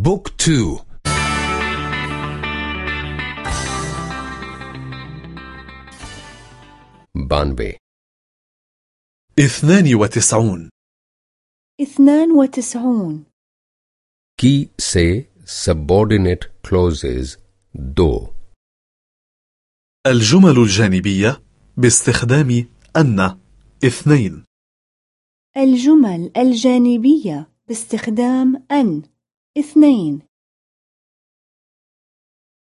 book two. बानवे اثنان وتسعون. اثنان وتسعون. कि से subordinate clauses दो. الجمل الجانبية باستخدام أن. اثنين. الجمل الجانبية باستخدام أن. اثنين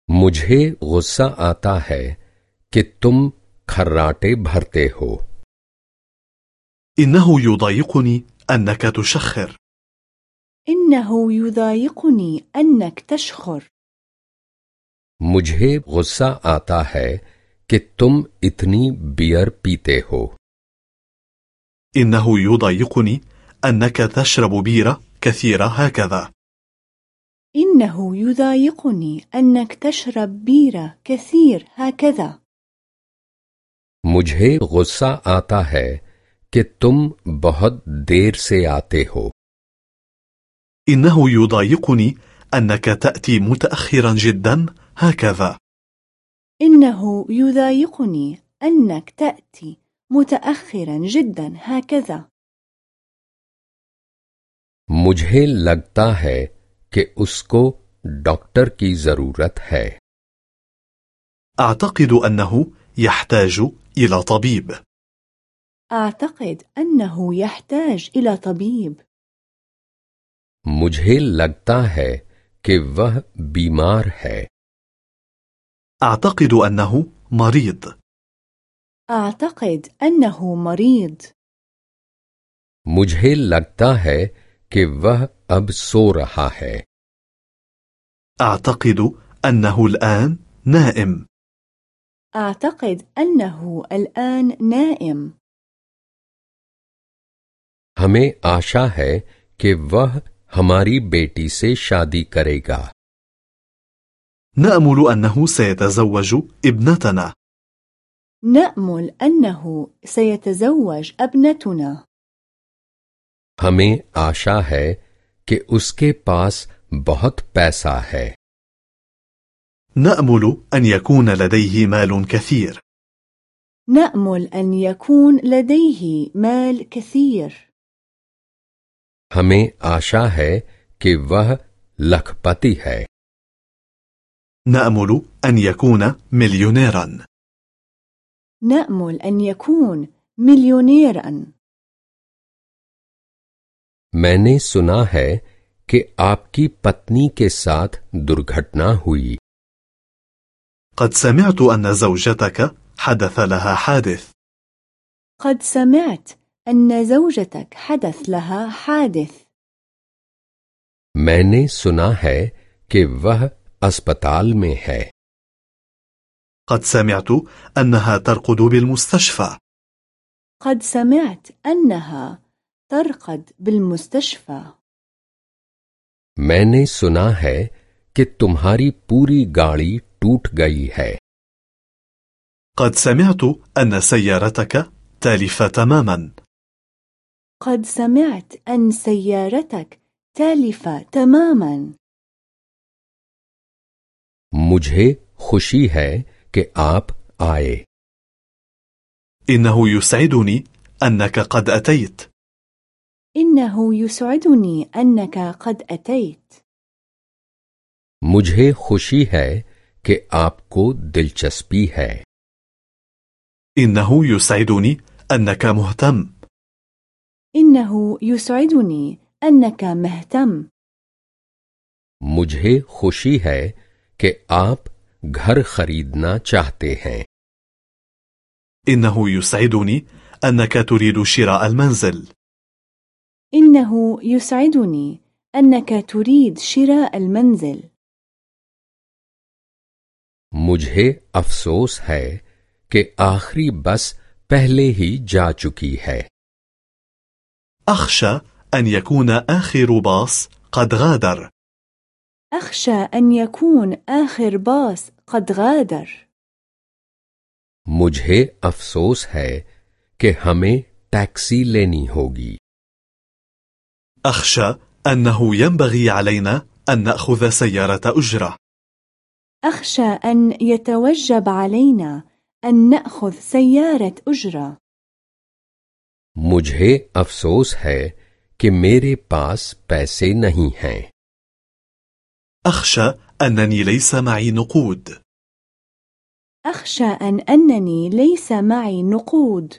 मुझे गुस्सा आता है कि तुम खर्राटे भरते हो إنه يضايقني أنك تشخر إنه يضايقني أنك تشخر मुझे गुस्सा आता है कि तुम इतनी बियर पीते हो إنه يضايقني أنك تشرب بيرة كثيرة هكذا إنه يضايقني أنك تشرب بيرة كثير هكذا मुझे गुस्सा आता है कि तुम बहुत देर से आते हो إنه يضايقني أنك تأتي متأخرا جدا هكذا إنه يضايقني أنك تأتي متأخرا جدا هكذا मुझे लगता है कि उसको डॉक्टर की जरूरत है أعتقد أنه يحتاج إلى طبيب أعتقد أنه يحتاج إلى طبيب मुझे लगता है कि वह बीमार है أعتقد أنه مريض أعتقد أنه مريض मुझे लगता है कि वह अब सो रहा है أعتقد أنه الآن نائم أعتقد أنه الآن نائم हमें आशा है कि वह हमारी बेटी से शादी करेगा نأمل أنه سيتزوج ابنتنا نأمل أنه سيتزوج ابنتنا हमें आशा है कि उसके पास बहुत पैसा है نأمل أن يكون لديه مال كثير نأمل أن يكون لديه مال كثير हमें आशा है कि वह लखपति है نأمل أن يكون مليونيرا نأمل أن يكون مليونيرا मैंने सुना है कि आपकी पत्नी के साथ दुर्घटना हुई قد سمعت أن زوجتك حدث لها حادث قد سمعت أن زوجتك حدث لها حادث मैंने सुना है कि वह अस्पताल में है قد سمعت أنها ترقد بالمستشفى قد سمعت أنها ترقد بالمستشفى मैंने सुना है कि तुम्हारी पूरी गाड़ी टूट गई है قد سمعت أن سيارتك تالفة تماما قد سمعت أن سيارتك تالفة تماما मुझे खुशी है कि आप आए إنه يسعدني أنك قد أتيت إنه يسعدني أنك قد أتيت मुझे खुशी है कि आपको दिलचस्पी है إنه يسعدني أنك مهتم إنه يسعدني أنك مهتم मुझे खुशी है कि आप घर खरीदना चाहते हैं إنه يسعدني أنك تريد شراء المنزل إنه يسعدني أنك تريد شراء المنزل मुझे अफसोस है कि आखिरी बस पहले ही जा चुकी है أخشى أن يكون آخر باص قد غادر أخشى أن يكون آخر باص قد غادر मुझे अफसोस है कि हमें टैक्सी लेनी होगी أخشى أنه ينبغي علينا أن نأخذ سيارة أجرة أخشى أن يتوجب علينا أن نأخذ سيارة أجرة मुझे अफसोस है कि मेरे पास पैसे नहीं हैं أخشى أنني ليس معي نقود أخشى أن أنني ليس معي نقود